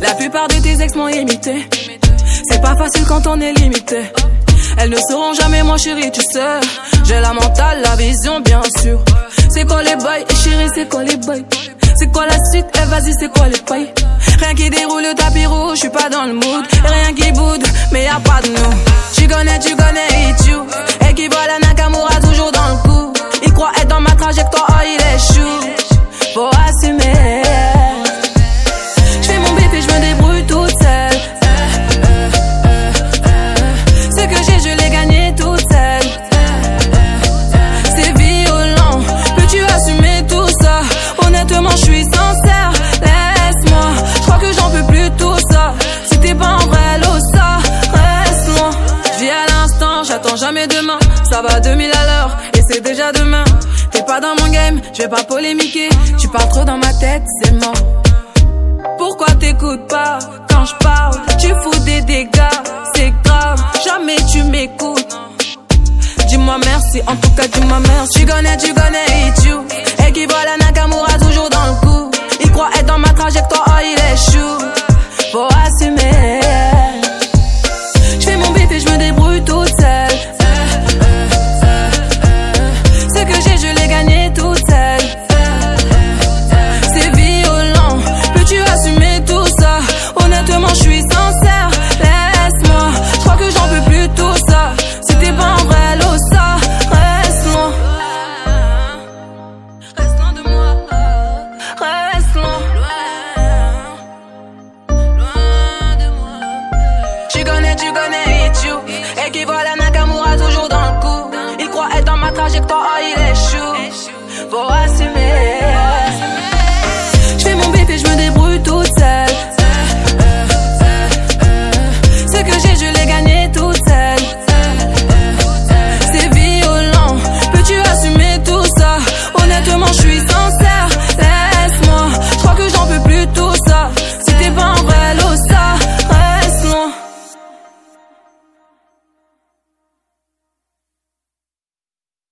La plupart de tes ex m'ont imité. C'est pas facile quand on est limité. Elles ne seront jamais moi chérie, tu sais. J'ai la mentale, la vision, bien sûr. C'est quoi les bails, et chérie, c'est quoi les bails? C'est quoi la suite, eh vas-y, c'est quoi les pailles? Rien qui déroule le tapis rouge, je suis pas dans le mood. rien qui boude, mais y a pas de nous. Tu connais, tu connais, you. Et qui voit la Jamais demain, ça va 2000 à l'heure et c'est déjà demain. T'es pas dans mon game, je vais pas polémiquer. Tu pars trop dans ma tête, c'est mort. Pourquoi t'écoutes pas quand je parle? Tu fous des dégâts, c'est grave. Jamais tu m'écoutes. Dis-moi merci, en tout cas dis-moi merci. Tu connais, tu connais, qui voit la Nakamura toujours dans le coup. Il croit être dans ma trajectoire, oh, il est chou. Faut assumer. connais et tu Équivalent à Nakamura toujours dans le coup Il croit être dans ma trajectoire, oh, il échoue Faut assumer.